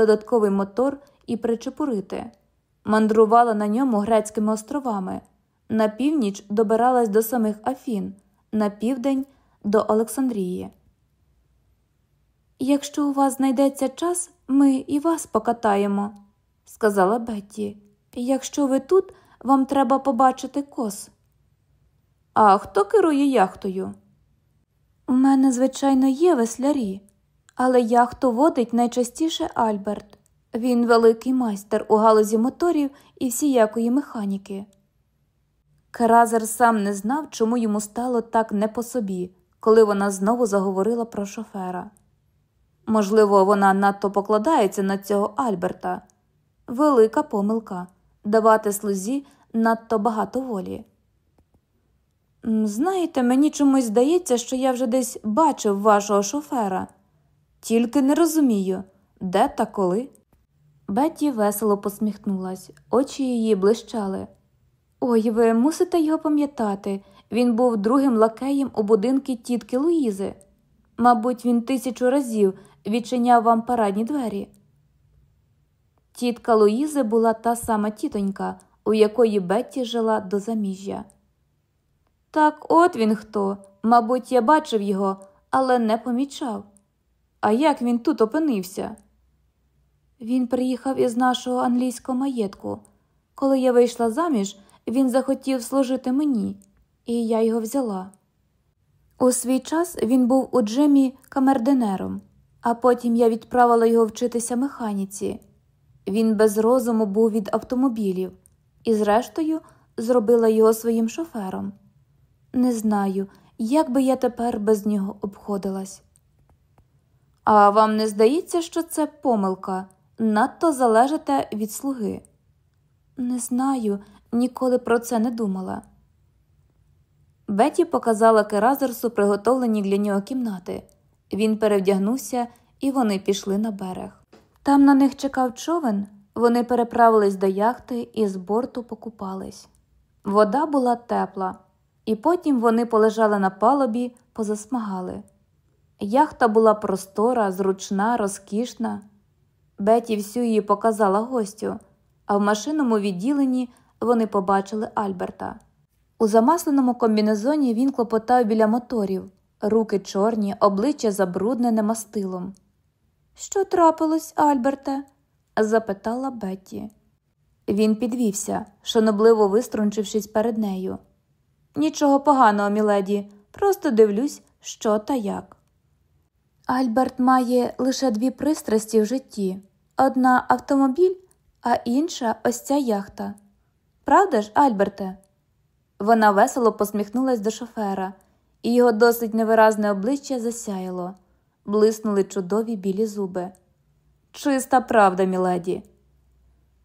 додатковий мотор і причепурити. Мандрувала на ньому грецькими островами, на північ добиралась до самих Афін, на південь до Олександрії. Якщо у вас знайдеться час, ми і вас покатаємо, сказала Бетті. Якщо ви тут, вам треба побачити кос. А хто керує яхтою? У мене, звичайно, є веслярі, але яхту водить найчастіше Альберт. Він великий майстер у галузі моторів і всіякої механіки. Керазер сам не знав, чому йому стало так не по собі, коли вона знову заговорила про шофера. Можливо, вона надто покладається на цього Альберта. Велика помилка давати слузі надто багато волі. Знаєте, мені чомусь здається, що я вже десь бачив вашого шофера, тільки не розумію, де та коли. Бетті весело посміхнулась, очі її блищали. Ой, ви мусите його пам'ятати. Він був другим лакеєм у будинку тітки Луїзи. Мабуть, він тисячу разів відчиняв вам парадні двері. Тітка Луїзи була та сама тітонька, у якої Бетті жила до заміжжя. Так, от він хто. Мабуть, я бачив його, але не помічав. А як він тут опинився? Він приїхав із нашого англійського маєтку. Коли я вийшла заміж, він захотів служити мені, і я його взяла. У свій час він був у Джемі камердинером, а потім я відправила його вчитися механіці. Він без розуму був від автомобілів і, зрештою, зробила його своїм шофером. Не знаю, як би я тепер без нього обходилась. А вам не здається, що це помилка? Надто залежите від слуги? Не знаю, ніколи про це не думала. Беті показала Керазерсу приготовлені для нього кімнати. Він перевдягнувся, і вони пішли на берег. Там на них чекав човен, вони переправились до яхти і з борту покупались. Вода була тепла, і потім вони полежали на палубі, позасмагали. Яхта була простора, зручна, розкішна. Беті всю її показала гостю, а в машинному відділенні вони побачили Альберта. У замасленому комбінезоні він клопотав біля моторів, руки чорні, обличчя забруднене мастилом. Що трапилось, Альберте? запитала Бетті. Він підвівся, шанобливо виструнчившись перед нею. Нічого поганого, міледі, просто дивлюсь, що та як. Альберт має лише дві пристрасті в житті одна автомобіль, а інша ось ця яхта. Правда ж, Альберте? Вона весело посміхнулась до шофера, і його досить невиразне обличчя засяяло, блиснули чудові білі зуби. Чиста правда, міледі.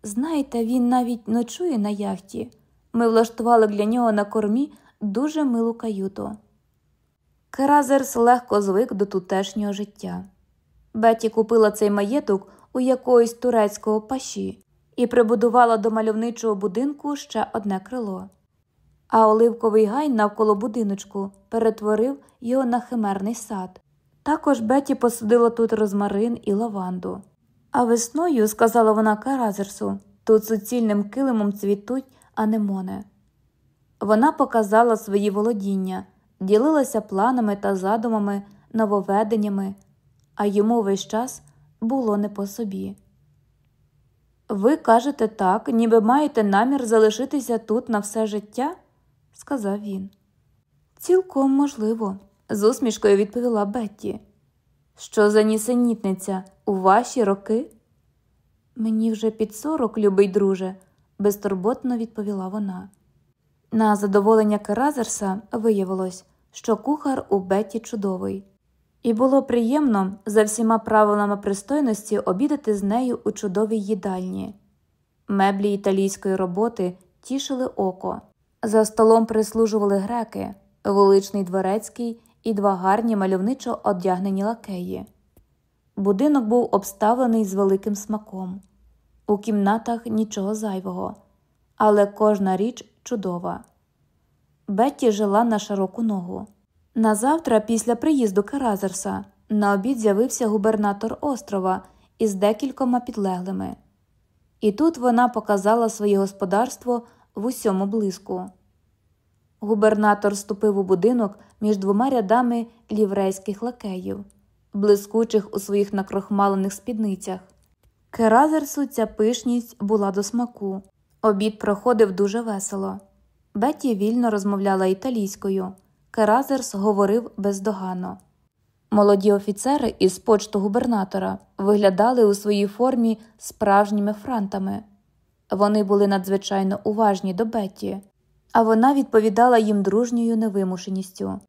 Знаєте, він навіть ночує на яхті. Ми влаштували для нього на кормі дуже милу каюту. Керазерс легко звик до тутешнього життя. Беті купила цей маєток у якоїсь турецького паші і прибудувала до мальовничого будинку ще одне крило. А оливковий гай навколо будиночку перетворив його на химерний сад. Також Беті посадила тут розмарин і лаванду. А весною, сказала вона Каразерсу, тут суцільним килимом цвітуть анемони. Вона показала свої володіння, ділилася планами та задумами, нововведеннями, а йому весь час було не по собі. Ви кажете так, ніби маєте намір залишитися тут на все життя? сказав він. Цілком можливо, з усмішкою відповіла Бетті. Що за нісенітниця у ваші роки? Мені вже під сорок, любий друже, безтурботно відповіла вона. На задоволення Керазерса виявилось, що кухар у Бетті чудовий, і було приємно за всіма правилами пристойності обідати з нею у чудовій їдальні. Меблі італійської роботи тішили око. За столом прислужували греки, величний дворецький і два гарні мальовничо одягнені лакеї. Будинок був обставлений з великим смаком. У кімнатах нічого зайвого, але кожна річ чудова. Бетті жила на широку ногу. Назавтра, після приїзду Керазерса, на обід з'явився губернатор острова із декількома підлеглими. І тут вона показала своє господарство в усьому блиску. Губернатор ступив у будинок між двома рядами ліврейських лакеїв, блискучих у своїх накрохмалених спідницях. Керазерсу ця пишність була до смаку. Обід проходив дуже весело. Бетті вільно розмовляла італійською, Керазерс говорив бездоганно. Молоді офіцери із почту губернатора виглядали у своїй формі справжніми франтами. Вони були надзвичайно уважні до Бетті, а вона відповідала їм дружньою невимушеністю.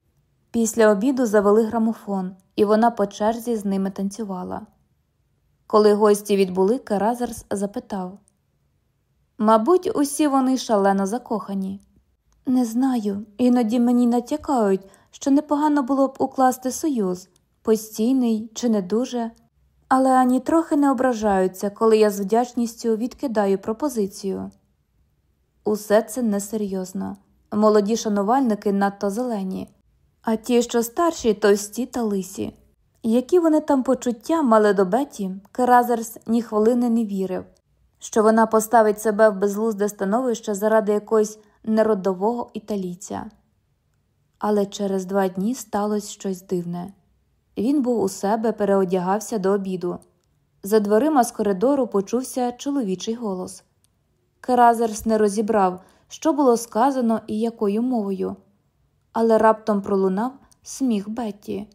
Після обіду завели грамофон, і вона по черзі з ними танцювала. Коли гості відбули, Керазерс запитав Мабуть, усі вони шалено закохані. Не знаю, іноді мені натякають, що непогано було б укласти союз, постійний чи не дуже, але ані трохи не ображаються, коли я з вдячністю відкидаю пропозицію. Усе це несерйозно. Молоді шанувальники надто зелені, а ті, що старші, товсті та лисі. Які вони там почуття мали до Беті, Керазерс ні хвилини не вірив, що вона поставить себе в безглузде становище заради якоїсь неродового італійця. Але через два дні сталося щось дивне. Він був у себе, переодягався до обіду. За дверима з коридору почувся чоловічий голос. Керазерс не розібрав, що було сказано і якою мовою, але раптом пролунав сміх Бетті.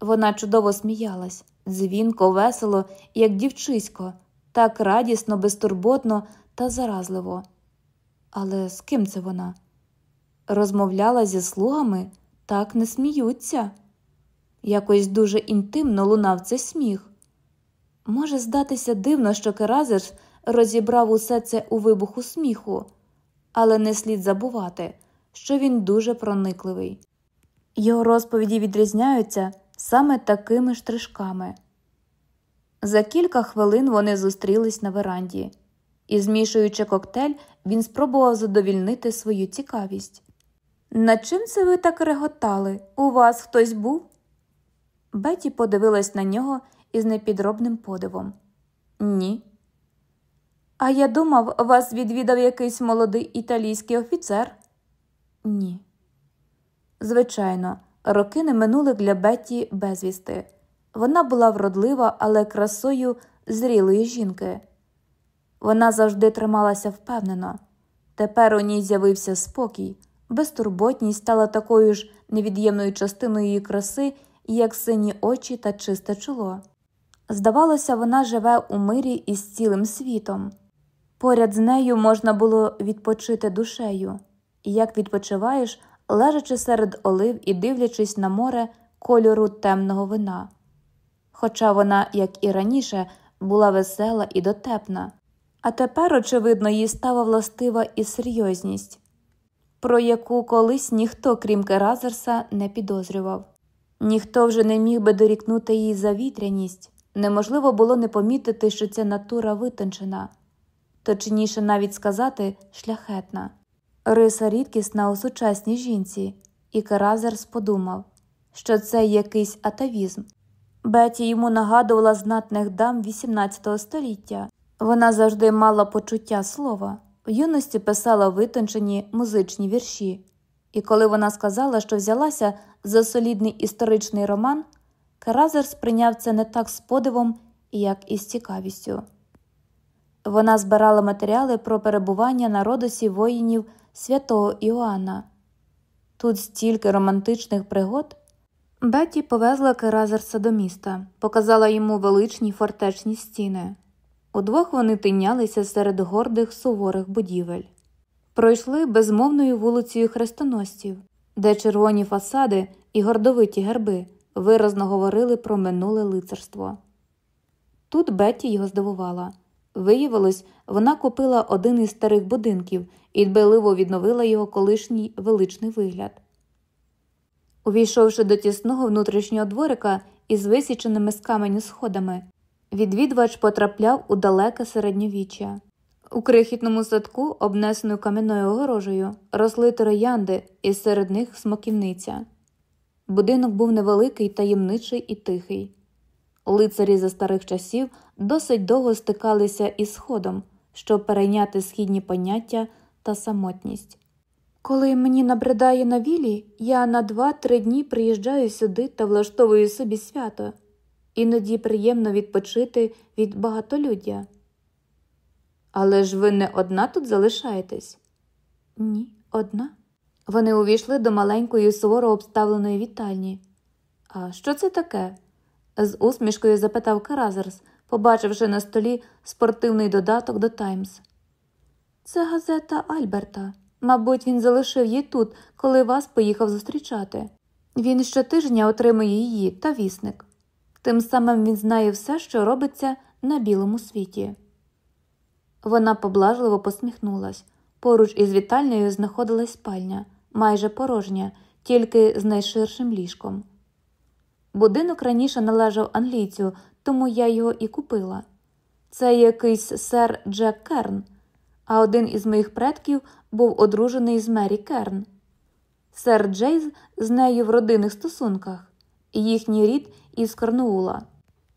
Вона чудово сміялась, дзвінко, весело, як дівчисько, так радісно, безтурботно та заразливо. Але з ким це вона? Розмовляла зі слугами, так не сміються. Якось дуже інтимно лунав цей сміх. Може здатися дивно, що Керазерс розібрав усе це у вибуху сміху, але не слід забувати, що він дуже проникливий. Його розповіді відрізняються саме такими штришками. За кілька хвилин вони зустрілись на веранді, і, змішуючи коктейль, він спробував задовільнити свою цікавість. На чим це ви так реготали? У вас хтось був? Беті подивилась на нього із непідробним подивом. Ні. А я думав, вас відвідав якийсь молодий італійський офіцер? Ні. Звичайно, роки не минули для Бетті безвісти. Вона була вродлива, але красою зрілої жінки. Вона завжди трималася впевнено. Тепер у ній з'явився спокій, безтурботність стала такою ж невід'ємною частиною її краси, як сині очі та чисте чоло. Здавалося, вона живе у мирі із цілим світом. Поряд з нею можна було відпочити душею, і як відпочиваєш, лежачи серед олив і дивлячись на море кольору темного вина. Хоча вона, як і раніше, була весела і дотепна, а тепер, очевидно, їй стала властива і серйозність, про яку колись ніхто, крім Керазерса, не підозрював. Ніхто вже не міг би дорікнути їй завітряність, неможливо було не помітити, що ця натура витончена, точніше навіть сказати, шляхетна. Риса рідкісна у сучасній жінці, і Керазерс подумав, що це якийсь атавізм. Беті йому нагадувала знатних дам XVIII століття. Вона завжди мала почуття слова, в юності писала витончені музичні вірші, і коли вона сказала, що взялася за солідний історичний роман, Керазер сприйняв це не так з подивом, як і з цікавістю. Вона збирала матеріали про перебування на родосі воїнів святого Іоанна. Тут стільки романтичних пригод. Бетті повезла Керазерса до міста, показала йому величні фортечні стіни. Удвох вони тинялися серед гордих суворих будівель. Пройшли безмовною вулицею хрестоносців, де червоні фасади і гордовиті герби виразно говорили про минуле лицарство. Тут Бетті його здивувала. Виявилось, вона купила один із старих будинків і дбайливо відновила його колишній величний вигляд. Увійшовши до тісного внутрішнього дворика із висіченими з каменю сходами, відвідувач потрапляв у далеке середньовіччя. У крихітному садку, обнесеною кам'яною огорожею, росли троянди, і серед них смоківниця. Будинок був невеликий, таємничий і тихий. Лицарі за старих часів досить довго стикалися із сходом, щоб перейняти східні поняття та самотність. Коли мені набридає на вілі, я на два-три дні приїжджаю сюди та влаштовую собі свято, іноді приємно відпочити від багатолюддя. Але ж ви не одна тут залишаєтесь? Ні, одна. Вони увійшли до маленької суворо обставленої вітальні. А що це таке? з усмішкою запитав Каразерс, побачивши на столі спортивний додаток до Таймс. Це газета Альберта. Мабуть, він залишив її тут, коли вас поїхав зустрічати. Він щотижня отримує її та вісник. Тим самим він знає все, що робиться на білому світі. Вона поблажливо посміхнулась. Поруч із вітальнею знаходилась спальня, майже порожня, тільки з найширшим ліжком. Будинок раніше належав англійцю, тому я його і купила. Це якийсь сер Джек Керн, а один із моїх предків був одружений з Мері Керн. Сер Джейз з нею в родинних стосунках, їхній рід із Корнуула.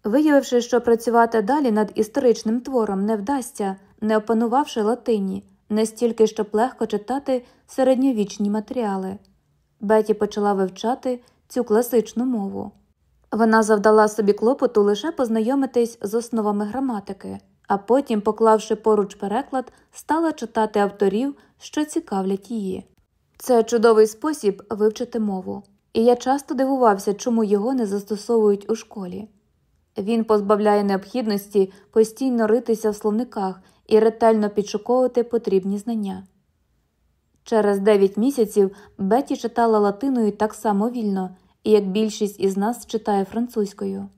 Виявивши, що працювати далі над історичним твором не вдасться, не опанувавши латині, не стільки щоб легко читати середньовічні матеріали, Беті почала вивчати цю класичну мову. Вона завдала собі клопоту лише познайомитись з основами граматики, а потім, поклавши поруч переклад, стала читати авторів, що цікавлять її. Це чудовий спосіб вивчити мову, і я часто дивувався, чому його не застосовують у школі. Він позбавляє необхідності постійно ритися в словниках і ретельно підшуковувати потрібні знання. Через дев'ять місяців Беті читала латиною так само вільно, як більшість із нас читає французькою.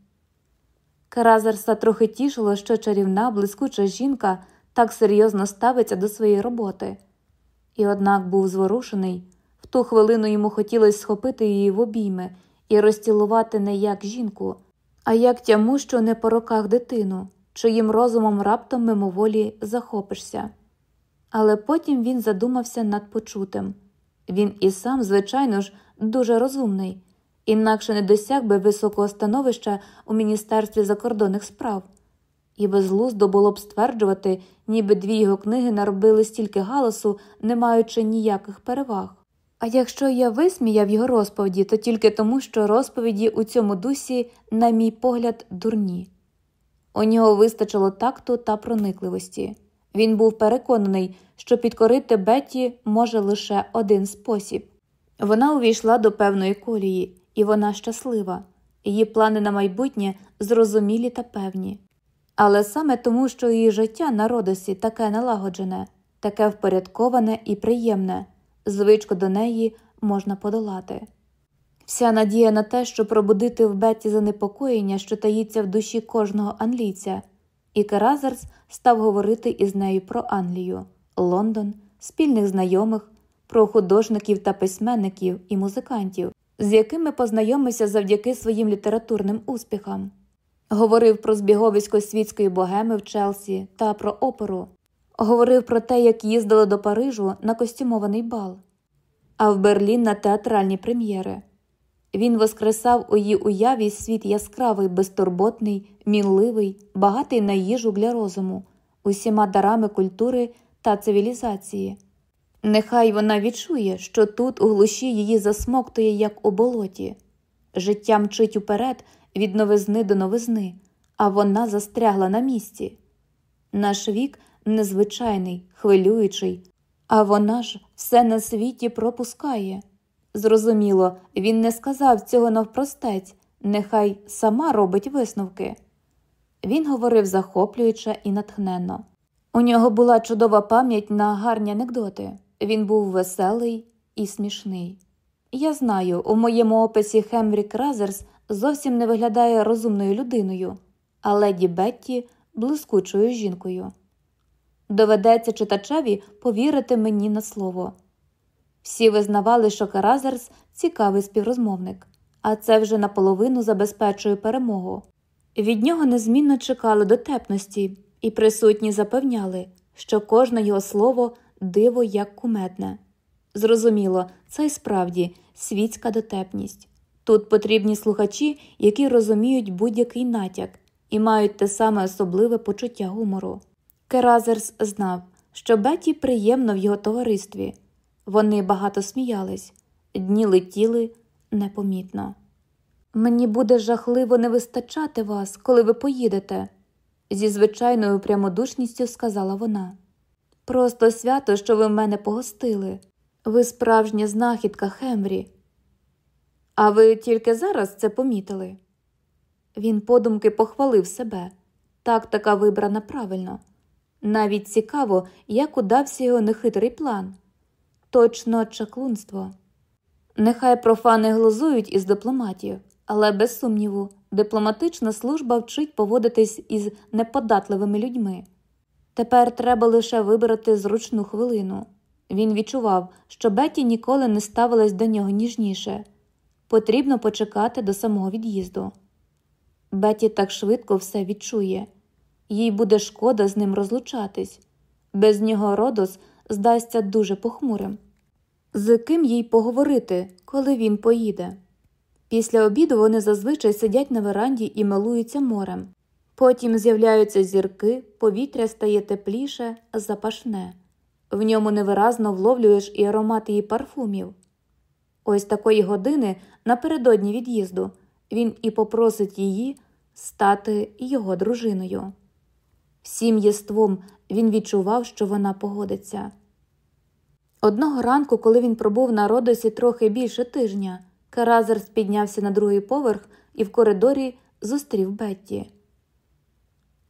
Каразерса трохи тішило, що чарівна, блискуча жінка так серйозно ставиться до своєї роботи, і, однак, був зворушений. В ту хвилину йому хотілося схопити її в обійми і розцілувати не як жінку, а як тяму, що не по роках дитину, чиїм розумом раптом мимоволі захопишся. Але потім він задумався над почутим. Він і сам, звичайно ж, дуже розумний інакше не досяг би високого становища у Міністерстві закордонних справ, і безглуздо було б стверджувати, ніби дві його книги наробили стільки галасу, не маючи ніяких переваг. А якщо я висміяв його розповіді, то тільки тому, що розповіді у цьому дусі, на мій погляд, дурні. У нього вистачило такту та проникливості. Він був переконаний, що підкорити Бетті може лише один спосіб. Вона увійшла до певної колії, і вона щаслива, її плани на майбутнє зрозумілі та певні. Але саме тому, що її життя на родосі таке налагоджене, таке впорядковане і приємне, звичку до неї можна подолати. Вся надія на те, щоб пробудити в Бетті занепокоєння, що таїться в душі кожного англійця, і Керазерс став говорити із нею про Англію, Лондон, спільних знайомих, про художників та письменників і музикантів, з якими познайомився завдяки своїм літературним успіхам. Говорив про збіговисько світської богеми в Челсі та про оперу, говорив про те, як їздили до Парижу на костюмований бал, а в Берлін на театральні прем'єри. Він воскресав у її уяві світ яскравий, безтурботний, мінливий, багатий на їжу для розуму, усіма дарами культури та цивілізації. Нехай вона відчує, що тут у глуші її засмоктує, як у болоті. Життя мчить уперед від новизни до новизни, а вона застрягла на місці. Наш вік незвичайний, хвилюючий, а вона ж все на світі пропускає. Зрозуміло, він не сказав цього навпростець, нехай сама робить висновки. Він говорив захоплююче і натхненно. У нього була чудова пам'ять на гарні анекдоти. Він був веселий і смішний. Я знаю, у моєму описі Хемрі Кразерс зовсім не виглядає розумною людиною, а леді Бетті блискучою жінкою. Доведеться читачеві повірити мені на слово. Всі визнавали, що Каразерс цікавий співрозмовник, а це вже наполовину забезпечує перемогу. Від нього незмінно чекали дотепності, і присутні запевняли, що кожне його слово диво як кумедне. Зрозуміло, це й справді світська дотепність. Тут потрібні слухачі, які розуміють будь-який натяк і мають те саме особливе почуття гумору. Керазерс знав, що Беті приємно в його товаристві. Вони багато сміялись, дні летіли непомітно. Мені буде жахливо не вистачати вас, коли ви поїдете, зі звичайною прямодушністю сказала вона. Просто свято, що ви мене погостили. Ви справжня знахідка Хемрі. А ви тільки зараз це помітили? Він подумки похвалив себе так така вибрана правильно. Навіть цікаво, як удався його нехитрий план. Точно чаклунство. Нехай профани глузують із дипломатів, але без сумніву, дипломатична служба вчить поводитись із неподатливими людьми. Тепер треба лише вибрати зручну хвилину. Він відчував, що Беті ніколи не ставилась до нього ніжніше. Потрібно почекати до самого від'їзду. Беті так швидко все відчує, їй буде шкода з ним розлучатись. Без нього Родос здасться дуже похмурим. З ким їй поговорити, коли він поїде? Після обіду вони зазвичай сидять на веранді і милуються морем. Потім з'являються зірки, повітря стає тепліше, запашне. В ньому невиразно вловлюєш і аромат її парфумів. Ось такої години напередодні від'їзду він і попросить її стати його дружиною. Всім єством він відчував, що вона погодиться. Одного ранку, коли він пробув на родосі трохи більше тижня, Каразерс піднявся на другий поверх і в коридорі зустрів Бетті.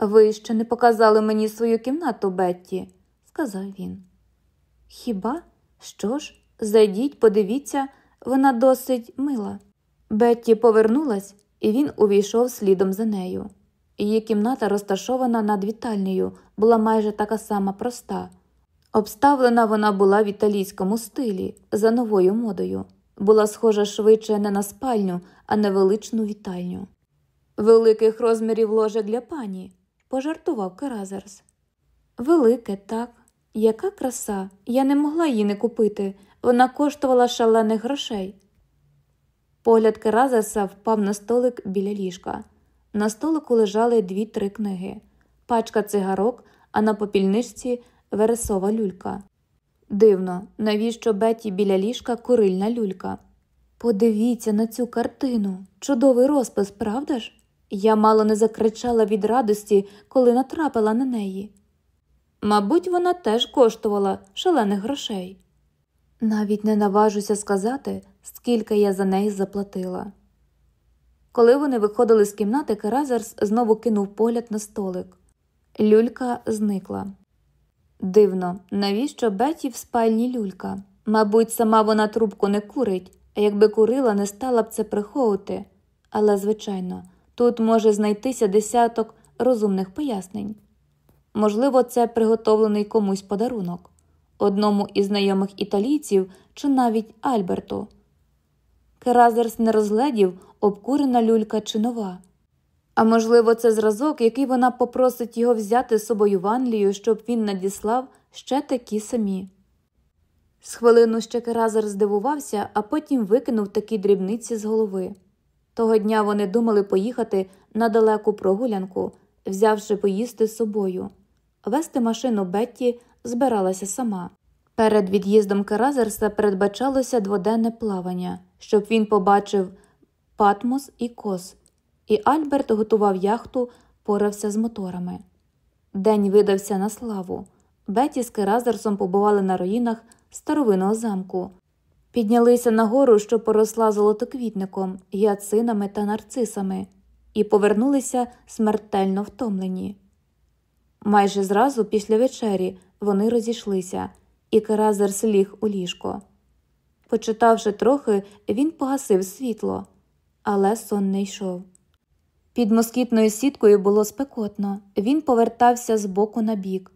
Ви ще не показали мені свою кімнату, Бетті, сказав він. Хіба? Що ж, зайдіть, подивіться, вона досить мила. Бетті повернулась, і він увійшов слідом за нею. Її кімната, розташована над вітальнею, була майже така сама проста. Обставлена вона була в італійському стилі, за новою модою, була схожа швидше не на спальню, а на величну вітальню. Великих розмірів ложе для пані, пожартував Керазерс. Велике, так, яка краса, я не могла її не купити, вона коштувала шалених грошей. Погляд Керазерса впав на столик біля ліжка. На столику лежали дві-три книги, пачка цигарок, а на попільничці вересова люлька. Дивно, навіщо Беті біля ліжка курильна люлька? Подивіться на цю картину. Чудовий розпис, правда ж? Я мало не закричала від радості, коли натрапила на неї. Мабуть, вона теж коштувала шалених грошей. Навіть не наважуся сказати, скільки я за неї заплатила. Коли вони виходили з кімнати, Керазерс знову кинув погляд на столик. Люлька зникла. Дивно, навіщо Беті в спальні люлька? Мабуть, сама вона трубку не курить, а якби курила, не стала б це приховувати. Але, звичайно, тут може знайтися десяток розумних пояснень. Можливо, це приготовлений комусь подарунок, одному із знайомих італійців чи навіть Альберту. Керазерс не розглядів, обкурена люлька чи нова. А можливо, це зразок, який вона попросить його взяти з собою в Англію, щоб він надіслав ще такі самі. З хвилину ще Керазер здивувався, а потім викинув такі дрібниці з голови. Того дня вони думали поїхати на далеку прогулянку, взявши поїсти з собою. Вести машину Бетті збиралася сама. Перед від'їздом Керазерса передбачалося дводенне плавання, щоб він побачив Патмос і Кос, і Альберт готував яхту, порався з моторами. День видався на славу. Бетті з Керазерсом побували на руїнах старовинного замку, піднялися на гору, що поросла золотоквітником, гіацинами та нарцисами, і повернулися смертельно втомлені. Майже зразу після вечері вони розійшлися, і Керазерс ліг у ліжко. Почитавши трохи, він погасив світло, але сон не йшов. Під москітною сіткою було спекотно, він повертався з боку на бік.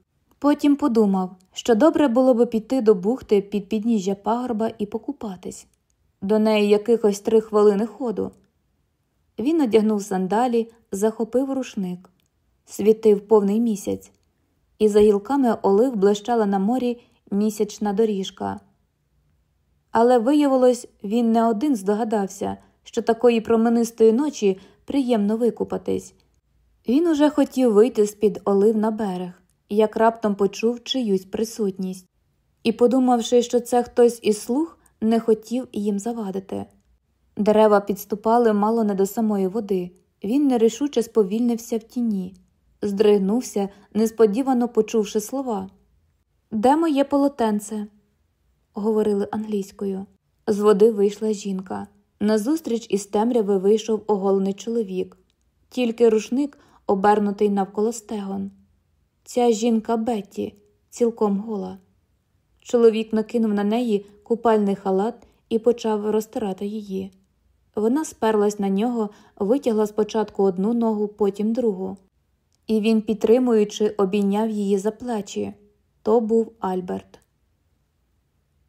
Потім подумав, що добре було б піти до бухти під підніжжя пагорба і покупатись. До неї якихось три хвилини ходу. Він одягнув сандалі, захопив рушник, світив повний місяць, і за гілками олив блищала на морі місячна доріжка. Але виявилось, він не один здогадався, що такої променистої ночі приємно викупатись. Він уже хотів вийти з-під олив на берег, як раптом почув чиюсь присутність, і, подумавши, що це хтось із слуг, не хотів їм завадити. Дерева підступали мало не до самої води. Він нерішуче сповільнився в тіні, здригнувся, несподівано почувши слова. Де моє полотенце? говорили англійською. З води вийшла жінка. Назустріч із темряви вийшов оголений чоловік, тільки рушник обернутий навколо стегон. Ця жінка Бетті, цілком гола. Чоловік накинув на неї купальний халат і почав розтирати її. Вона сперлась на нього, витягла спочатку одну ногу, потім другу. І він, підтримуючи, обійняв її за плечі. То був Альберт.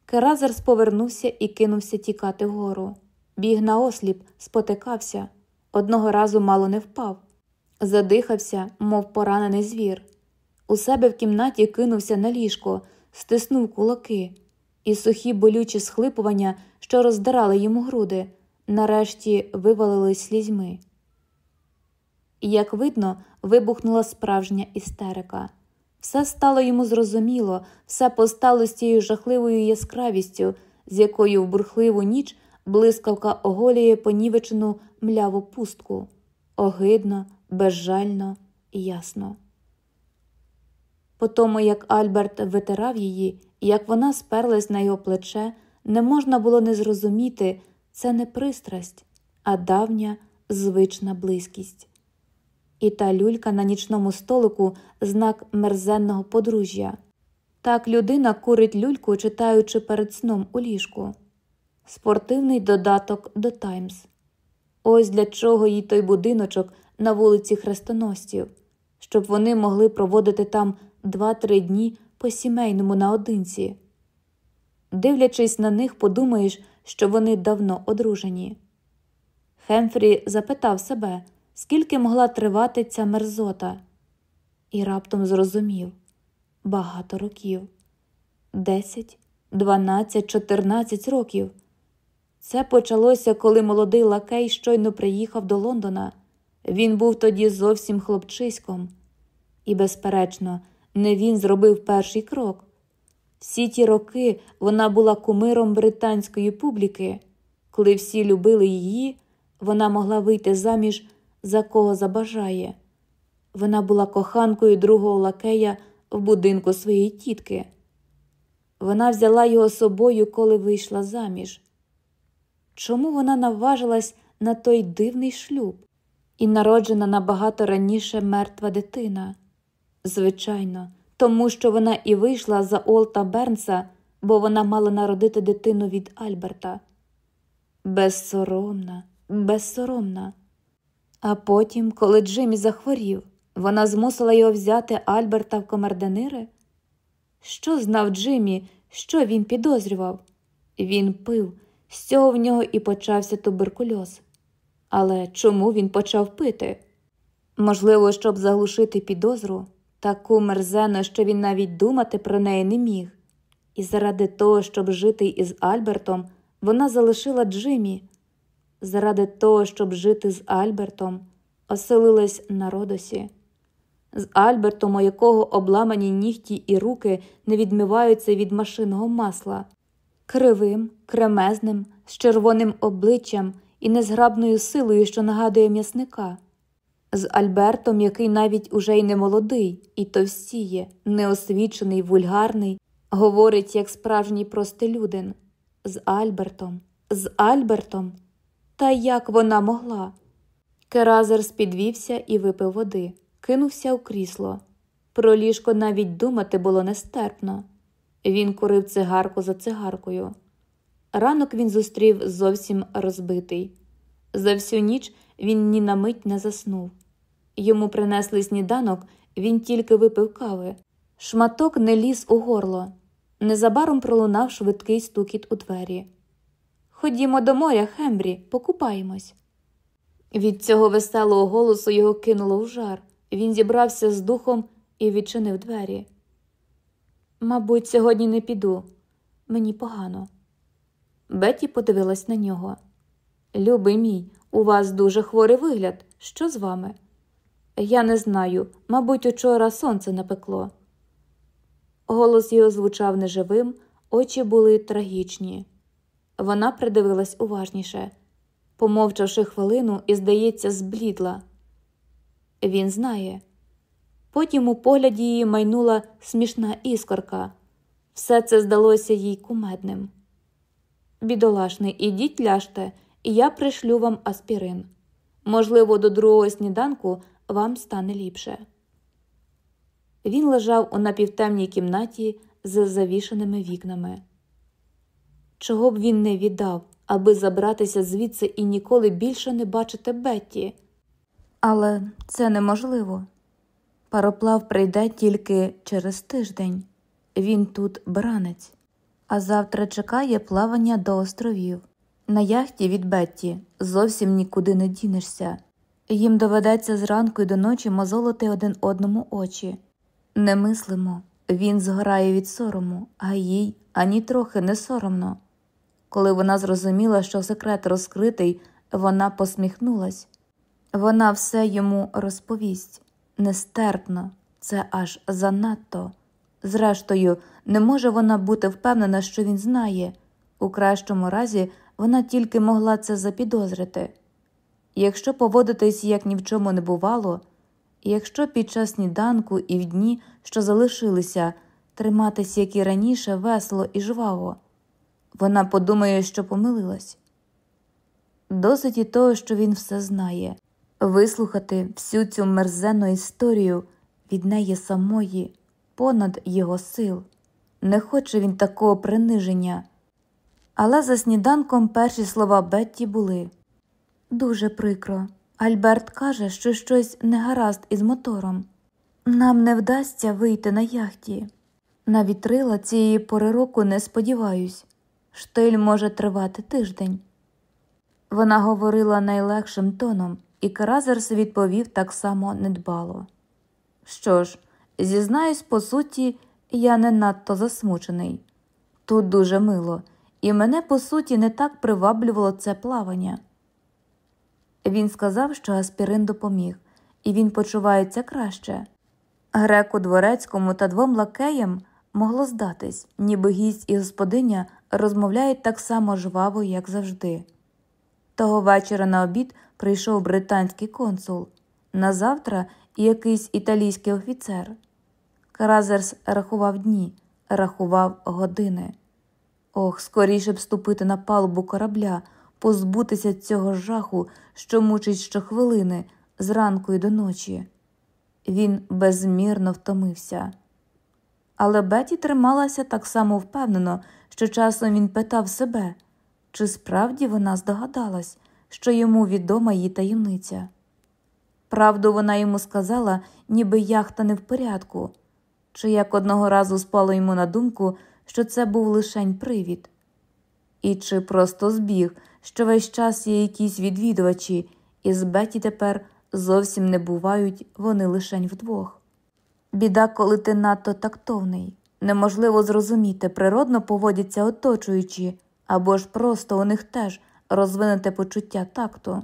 Керазерс повернувся і кинувся тікати вгору. Біг на осліп, спотикався, одного разу мало не впав, задихався, мов поранений звір. У себе в кімнаті кинувся на ліжко, стиснув кулаки, і сухі болючі схлипування, що роздирали йому груди, нарешті вивалились слізьми. Як видно, вибухнула справжня істерика. Все стало йому зрозуміло, все постало з тією жахливою яскравістю, з якою в бурхливу ніч блискавка оголює понівечену мляву пустку, огидно, безжально і ясно. По тому, як Альберт витирав її, як вона сперлась на його плече, не можна було не зрозуміти це не пристрасть, а давня звична близькість. І та люлька на нічному столику знак мерзенного подружжя. Так людина курить люльку, читаючи перед сном у ліжку. Спортивний додаток до Таймс. Ось для чого їй той будиночок на вулиці Хрестоносців, щоб вони могли проводити там два-три дні по сімейному наодинці. Дивлячись на них, подумаєш, що вони давно одружені. Хемфрі запитав себе, скільки могла тривати ця мерзота, і раптом зрозумів багато років десять, дванадцять, чотирнадцять років. Це почалося, коли молодий лакей щойно приїхав до Лондона. Він був тоді зовсім хлопчиськом, і, безперечно, не він зробив перший крок. Всі ті роки вона була кумиром британської публіки. Коли всі любили її, вона могла вийти заміж за кого забажає. Вона була коханкою другого лакея в будинку своєї тітки. Вона взяла його собою, коли вийшла заміж. Чому вона наважилась на той дивний шлюб і народжена набагато раніше мертва дитина? Звичайно, тому що вона і вийшла за Олта Бернса, бо вона мала народити дитину від Альберта. Безсоромна, безсоромна. А потім, коли Джиммі захворів, вона змусила його взяти Альберта в комардинири? Що знав Джиммі, що він підозрював? Він пив, з цього в нього і почався туберкульоз. Але чому він почав пити? Можливо, щоб заглушити підозру, таку мерзену, що він навіть думати про неї не міг, і заради того, щоб жити із Альбертом, вона залишила Джиммі. Заради того, щоб жити з Альбертом, оселилась на Родосі. З Альбертом, у якого обламані нігті і руки не відмиваються від машинного масла, кривим, кремезним, з червоним обличчям і незграбною силою, що нагадує м'ясника з Альбертом, який навіть уже й не молодий, і товстіє, неосвічений, вульгарний, говорить як справжній простелюдин. З Альбертом, з Альбертом. Та як вона могла? Керазер спідвівся і випив води, кинувся у крісло. Про ліжко навіть думати було нестерпно. Він курив цигарку за цигаркою. Ранок він зустрів зовсім розбитий. За всю ніч він ні на мить не заснув. Йому принесли сніданок, він тільки випив кави. Шматок не ліз у горло. Незабаром пролунав швидкий стукіт у двері. Ходімо до моря, Хембрі, покупаємось. Від цього веселого голосу його кинуло в жар. Він зібрався з духом і відчинив двері. Мабуть, сьогодні не піду. Мені погано. Беті подивилась на нього. Любий мій, у вас дуже хворий вигляд. Що з вами? Я не знаю, мабуть, учора сонце напекло. Голос його звучав неживим, очі були трагічні. Вона придивилась уважніше, помовчавши хвилину і, здається, зблідла. Він знає. Потім у погляді її майнула смішна іскорка. Все це здалося їй кумедним. Бідолашний, ідіть ляжте, і я пришлю вам аспірин. Можливо, до другого сніданку вам стане ліпше. Він лежав у напівтемній кімнаті з завішеними вікнами. Чого б він не віддав, аби забратися звідси і ніколи більше не бачити Бетті? Але це неможливо. Пароплав прийде тільки через тиждень. Він тут бранець, а завтра чекає плавання до островів. На яхті від Бетті зовсім нікуди не дінешся. Їм доведеться зранку й до ночі мозолити один одному очі. Не мислимо, він згорає від сорому, а їй ані трохи не соромно. Коли вона зрозуміла, що секрет розкритий, вона посміхнулась. Вона все йому розповість нестерпно, це аж занадто. Зрештою, не може вона бути впевнена, що він знає. У кращому разі вона тільки могла це запідозрити. Якщо поводитись, як ні в чому не бувало, якщо під час сніданку і в дні, що залишилися, триматись, як і раніше, весело і жваво, вона подумає, що помилилась. Досить і того, що він все знає, вислухати всю цю мерзенну історію від неї самої, понад його сил. Не хоче він такого приниження. Але за сніданком перші слова Бетті були дуже прикро. Альберт каже, що щось не гаразд із мотором. Нам не вдасться вийти на яхті. На вітрила цієї пори року не сподіваюсь. Штиль може тривати тиждень. Вона говорила найлегшим тоном, і Кразерс відповів так само недбало. Що ж, зізнаюсь, по суті, я не надто засмучений. Тут дуже мило, і мене, по суті, не так приваблювало це плавання. Він сказав, що аспірин допоміг, і він почувається краще. Греку дворецькому та двом лакеям могло здатись, ніби гість і господиня розмовляють так само жваво, як завжди. Того вечора на обід прийшов британський консул, на завтра якийсь італійський офіцер. Кразерс рахував дні, рахував години. Ох, скоріше б ступити на палубу корабля, позбутися цього жаху, що мучить щохвилини, зранку й до ночі. Він безмірно втомився. Але Беті трималася так само впевнено, що часом він питав себе, чи справді вона здогадалась, що йому відома її таємниця. Правду вона йому сказала, ніби яхта не в порядку, чи як одного разу спало йому на думку, що це був лишень привід, і чи просто збіг, що весь час є якісь відвідувачі, і з Беті тепер зовсім не бувають вони лишень вдвох. Біда, коли ти надто тактовний, неможливо зрозуміти, природно поводяться оточуючі, або ж просто у них теж розвинете почуття такту.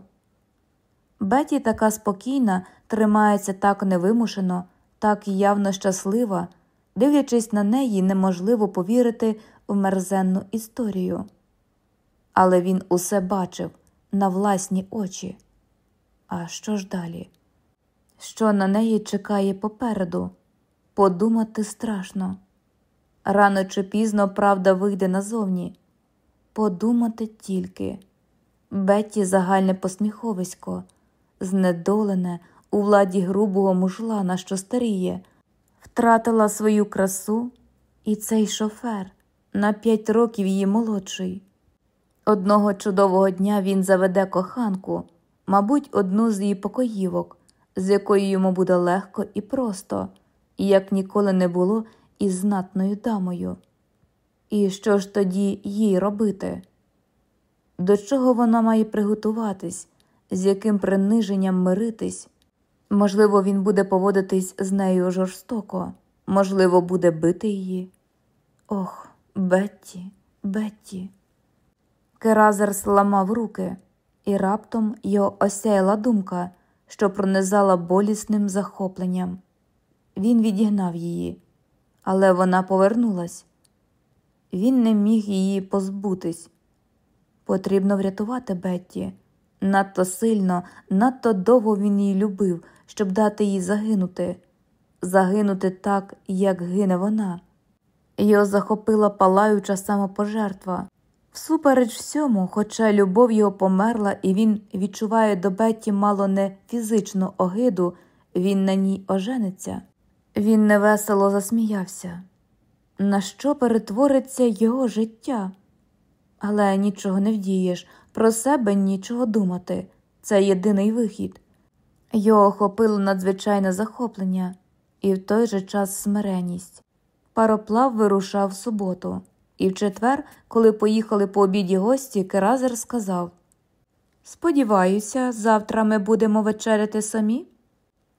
Беті така спокійна, тримається так невимушено, так явно щаслива, дивлячись на неї, неможливо повірити в мерзенну історію. Але він усе бачив на власні очі. А що ж далі? Що на неї чекає попереду? Подумати страшно. Рано чи пізно правда вийде назовні. Подумати тільки. Бетті загальне посміховисько, знедолене у владі грубого мужлана, що старіє, втратила свою красу і цей шофер на п'ять років її молодший. Одного чудового дня він заведе коханку, мабуть, одну з її покоївок, з якою йому буде легко і просто, як ніколи не було із знатною дамою. І що ж тоді їй робити? До чого вона має приготуватись, з яким приниженням миритись? Можливо, він буде поводитись з нею жорстоко, можливо, буде бити її. Ох, Бетті, Бетті. Керазер сламав руки. і раптом його осяяла думка, що пронизала болісним захопленням. Він відігнав її, але вона повернулась. Він не міг її позбутись. Потрібно врятувати Бетті. Надто сильно, надто довго він її любив, щоб дати їй загинути, загинути так, як гине вона. Його захопила палаюча самопожертва. Всупереч всьому, хоча любов його померла, і він відчуває до Бетті мало не фізичну огиду, він на ній ожениться. Він невесело засміявся. На що перетвориться його життя? Але нічого не вдієш, про себе нічого думати це єдиний вихід. Його охопило надзвичайне захоплення і в той же час смиреність. Пароплав вирушав в суботу, і в четвер, коли поїхали по обіді гості, Керазер сказав Сподіваюся, завтра ми будемо вечеряти самі.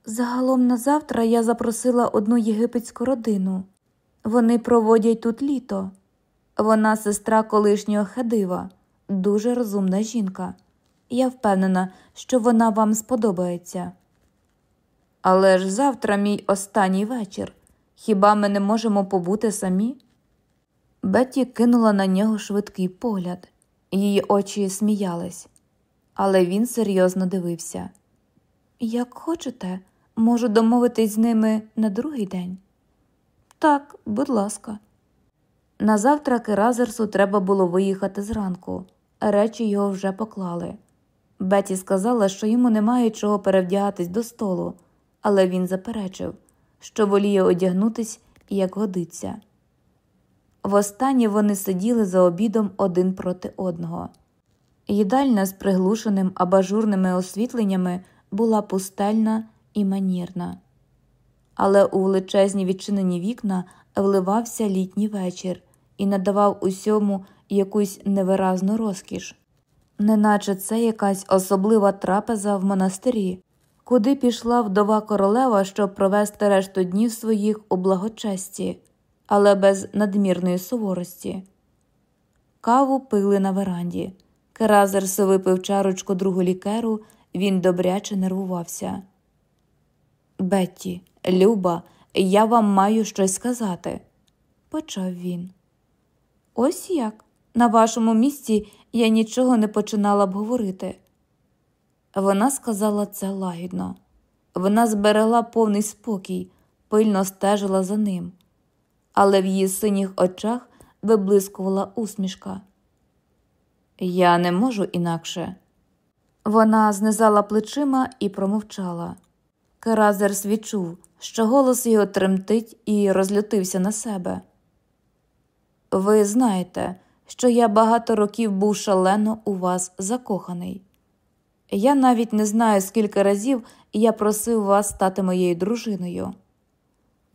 Загалом на завтра я запросила одну єгипетську родину. Вони проводять тут літо. Вона сестра колишнього Хедива, дуже розумна жінка. Я впевнена, що вона вам сподобається. Але ж завтра мій останній вечір. Хіба ми не можемо побути самі? Бетті кинула на нього швидкий погляд, її очі сміялись, але він серйозно дивився. Як хочете, можу домовитись з ними на другий день. Так, будь ласка. Назавтра Керазерсу треба було виїхати зранку, речі його вже поклали. Беті сказала, що йому немає чого перевдягатись до столу, але він заперечив, що воліє одягнутись, як годиться. Востаннє вони сиділи за обідом один проти одного. Їдальня з приглушеним абажурними освітленнями була пустельна і манірна, але у величезні відчинені вікна вливався літній вечір і надавав усьому якусь невиразну розкіш, неначе це якась особлива трапеза в монастирі, куди пішла вдова королева, щоб провести решту днів своїх у благочесті, але без надмірної суворості. Каву пили на веранді. Керазерс випив чарочку другу лікеру, він добряче нервувався. Бетті, Люба, я вам маю щось сказати, почав він. Ось як. На вашому місці я нічого не починала б говорити. Вона сказала це лагідно. Вона зберегла повний спокій, пильно стежила за ним, але в її синіх очах виблискувала усмішка. Я не можу інакше. Вона знизала плечима і промовчала. Керазерс відчув, що голос його тремтить і розлютився на себе. Ви знаєте, що я багато років був шалено у вас закоханий. Я навіть не знаю, скільки разів я просив вас стати моєю дружиною.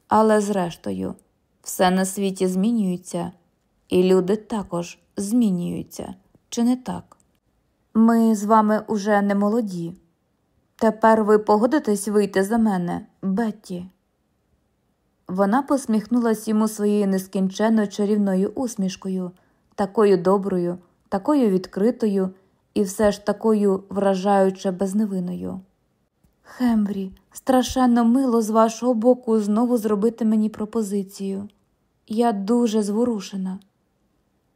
Але, зрештою, все на світі змінюється, і люди також змінюються, чи не так? Ми з вами уже не молоді. Тепер ви погодитесь вийти за мене, Бетті. Вона посміхнулась йому своєю нескінченно чарівною усмішкою, такою доброю, такою відкритою і все ж такою вражаюче безневиною. Хембрі, страшенно мило з вашого боку знову зробити мені пропозицію. Я дуже зворушена.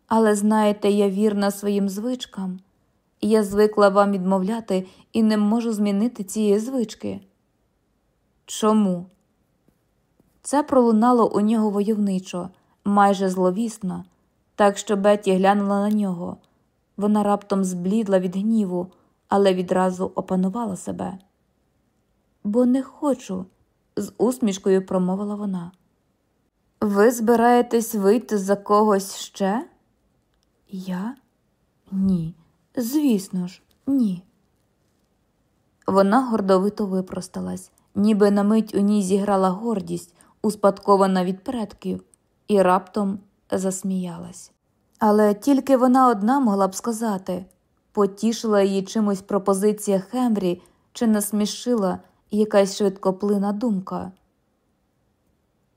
Але знаєте, я вірна своїм звичкам. Я звикла вам відмовляти і не можу змінити цієї звички. Чому? Це пролунало у нього войовничо, майже зловісно, так що Бетті глянула на нього. Вона раптом зблідла від гніву, але відразу опанувала себе. Бо не хочу, з усмішкою промовила вона. Ви збираєтесь вийти за когось ще? Я? Ні. Звісно ж, ні. Вона гордовито випросталась, ніби на мить у ній зіграла гордість, успадкована від предків, і раптом засміялась. Але тільки вона одна могла б сказати потішила її чимось пропозиція Хемрі чи насмішила якась швидкоплина думка.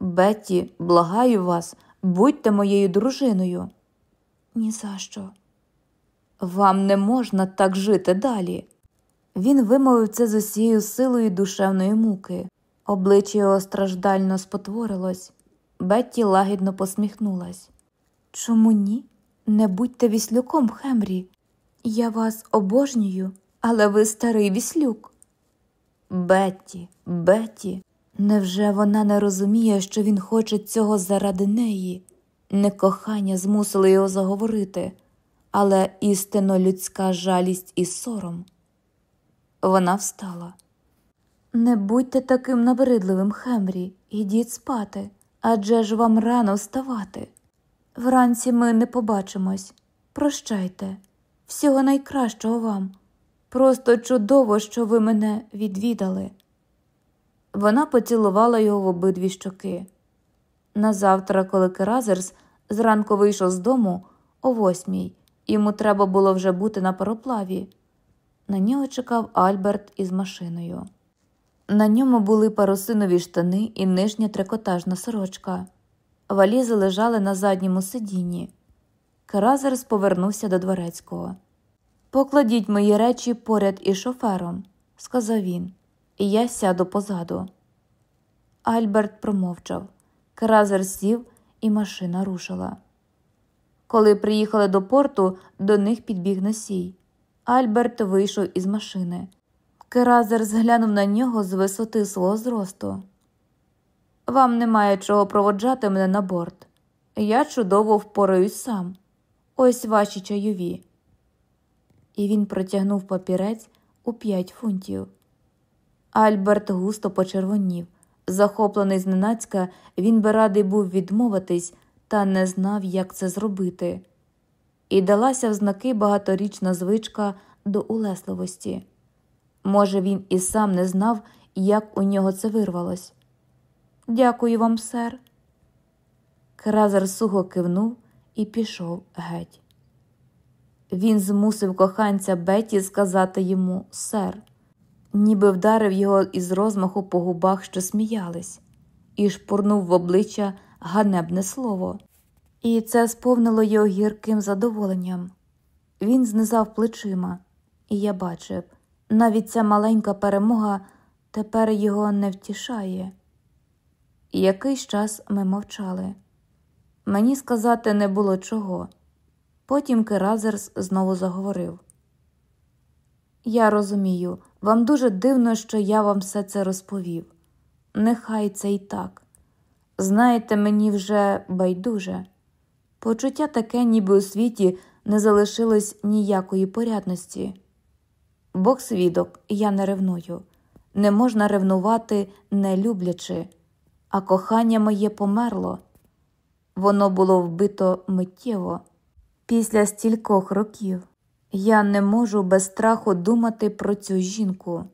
Бетті, благаю вас, будьте моєю дружиною. «Ні за що!» Вам не можна так жити далі. Він вимовив це з усією силою душевної муки. Обличчя його страждально спотворилось. Бетті лагідно посміхнулась. Чому ні? Не будьте віслюком, Хемрі. Я вас обожнюю, але ви старий віслюк. Бетті, Бетті, невже вона не розуміє, що він хоче цього заради неї? Не кохання змусили його заговорити, але істинно людська жалість і сором. Вона встала. Не будьте таким набридливим, Хемрі, ідіть спати, адже ж вам рано вставати. Вранці ми не побачимось. Прощайте, всього найкращого вам. Просто чудово, що ви мене відвідали. Вона поцілувала його в обидві щоки. Назавтра, коли Керазерс зранку вийшов з дому о восьмій, йому треба було вже бути на пароплаві. На нього чекав Альберт із машиною. На ньому були парусинові штани і нижня трикотажна сорочка. Валізи лежали на задньому сидінні. Керазерс повернувся до дворецького. Покладіть мої речі поряд із шофером, сказав він, і я сяду позаду. Альберт промовчав. Керазер сів, і машина рушила. Коли приїхали до порту, до них підбіг носій. Альберт вийшов із машини. Керазер зглянув на нього з висоти свого зросту. Вам немає чого проводжати мене на борт. Я чудово впораюсь сам. Ось ваші чайові. І він протягнув папірець у п'ять фунтів. Альберт густо почервонів. Захоплений зненацька, він би радий був відмовитись, та не знав, як це зробити. І далася в знаки багаторічна звичка до улесливості. Може, він і сам не знав, як у нього це вирвалось. Дякую вам, сер. Кразер сухо кивнув і пішов геть. Він змусив коханця Беті сказати йому сер, ніби вдарив його із розмаху по губах, що сміялись, і шпурнув в обличчя ганебне слово. І це сповнило його гірким задоволенням. Він знизав плечима, і я бачив, навіть ця маленька перемога тепер його не втішає. Якийсь час ми мовчали. Мені сказати не було чого. Потім Керазерс знову заговорив. Я розумію, вам дуже дивно, що я вам все це розповів. Нехай це і так. Знаєте, мені вже байдуже. Почуття таке, ніби у світі не залишилось ніякої порядності. Бог свідок, я не ревную. Не можна ревнувати, не люблячи, а кохання моє померло. Воно було вбито миттєво. Після стількох років я не можу без страху думати про цю жінку.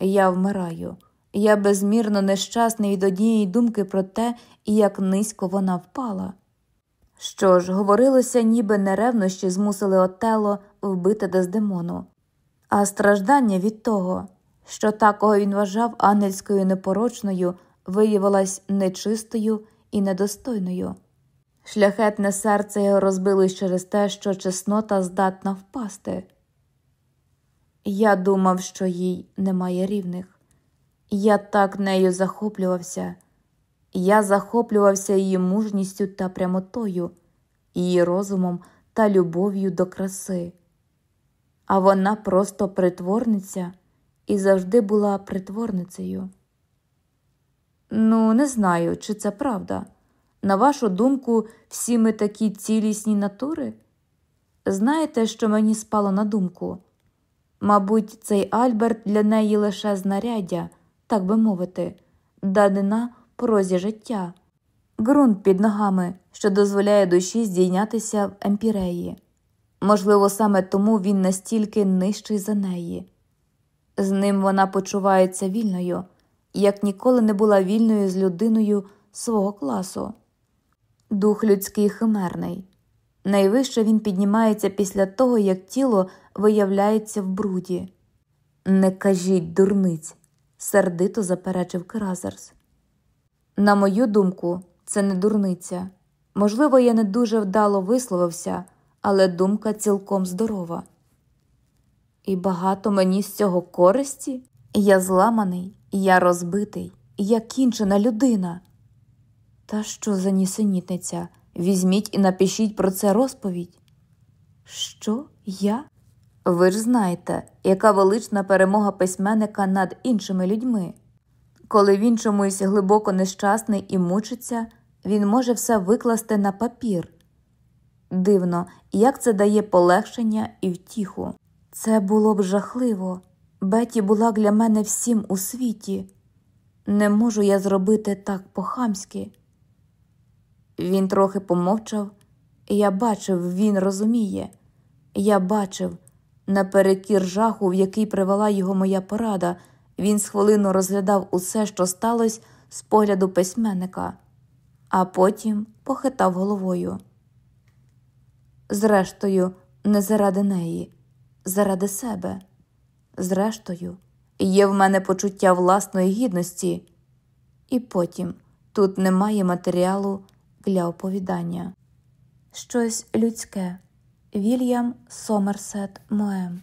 Я вмираю, я безмірно нещасний від однієї думки про те, як низько вона впала. Що ж, говорилося, ніби неревнощі змусили Отело вбити Дездемону, а страждання від того, що та, кого він вважав ангельською непорочною, виявилась нечистою і недостойною. Шляхетне серце його розбилось через те, що чеснота здатна впасти. Я думав, що їй немає рівних. Я так нею захоплювався. Я захоплювався її мужністю та прямотою, її розумом та любов'ю до краси. А вона просто притворниця і завжди була притворницею. Ну, не знаю, чи це правда. На вашу думку, всі ми такі цілісні натури? Знаєте, що мені спало на думку? Мабуть, цей Альберт для неї лише знаряддя, так би мовити, данина порозі життя, ґрунт під ногами, що дозволяє душі здійнятися в емпіреї. Можливо, саме тому він настільки нижчий за неї. З ним вона почувається вільною, як ніколи не була вільною з людиною свого класу. Дух людський химерний. Найвище він піднімається після того, як тіло виявляється в бруді. Не кажіть, дурниць, сердито заперечив Кразерс. На мою думку, це не дурниця. Можливо, я не дуже вдало висловився, але думка цілком здорова. І багато мені з цього користі? Я зламаний, я розбитий, я кінчена людина. Та що за нісенітниця? Візьміть і напишіть про це розповідь. Що я? Ви ж знаєте, яка велична перемога письменника над іншими людьми. Коли він чомусь глибоко нещасний і мучиться, він може все викласти на папір. Дивно, як це дає полегшення і втіху. Це було б жахливо. Беті була для мене всім у світі. Не можу я зробити так по-хамськи. Він трохи помовчав, я бачив, він розуміє. Я бачив, наперекір жаху, в який привела його моя порада, він з хвилину розглядав усе, що сталося з погляду письменника, а потім похитав головою. Зрештою, не заради неї, заради себе. Зрештою, є в мене почуття власної гідності, і потім тут немає матеріалу для оповідання. Щось людське. Вільям Сомерсет Моем